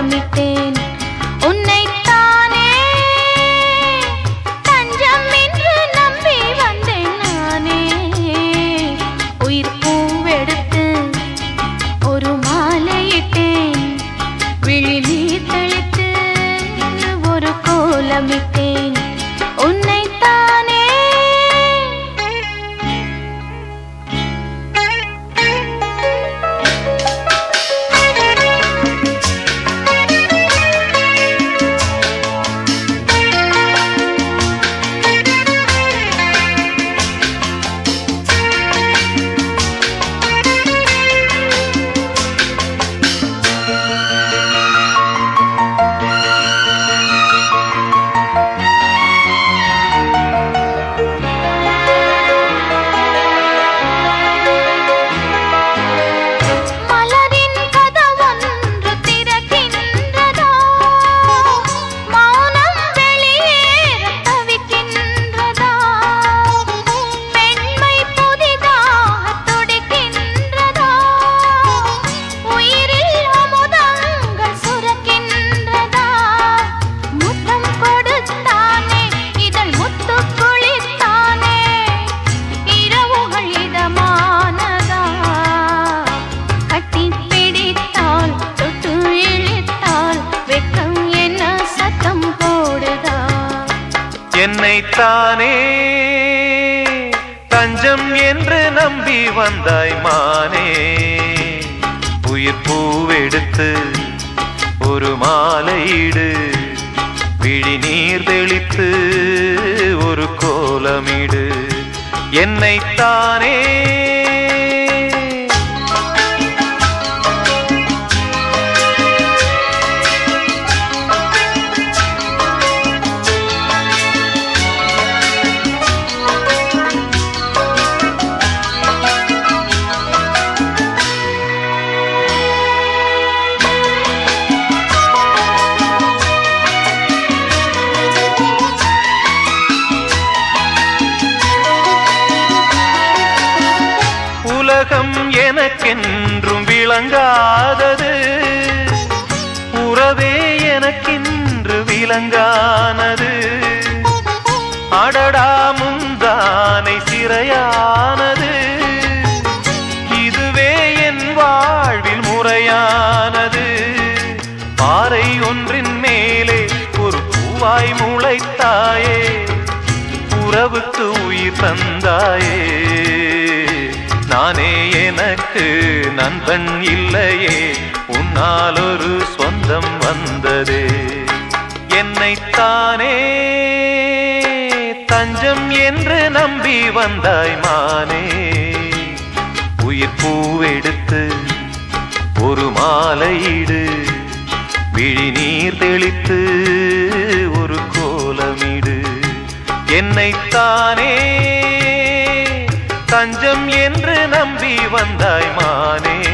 திட்டமிட்டேன் உன்னை தானே தஞ்சம் என்று நம்பி வந்தேன் நானே. உயிர் பூவெடுத்து ஒரு மாலையிட்டேன். விழி நீர் ஒரு கோலமிட்டேன். உன்னை என்னை தானே தஞ்சம் என்று நம்பி வந்தாய் மானே. உயிர் பூவெடுத்து ஒரு மாலையீடு விழி நீர் தெளித்து ஒரு கோலமிடு. என்னைத்தானே உலகம் எனக்கென்றும் விளங்காதது. உறவே எனக்கென்று விளங்கானது. அடடா முந்தானை சிறையானது. இதுவே என் வாழ்வில் முறையானது. பாறை ஒன்றின் மேலே ஒரு பூவாய் முளைத்தாயே. உறவுக்கு உயிர் தந்தாயே. எனக்கு நண்பன் இல்லையே. உன்னால் ஒரு சொந்தம் வந்ததே. என்னைத்தானே தஞ்சம் என்று நம்பி வந்தாய் மானே. உயிர் பூவெடுத்து ஒரு மாலையிடு விழி நீர் தெளித்து ஒரு கோலமிடு என்னைத்தானே தஞ்சம் என்று வந்தாய் மானே.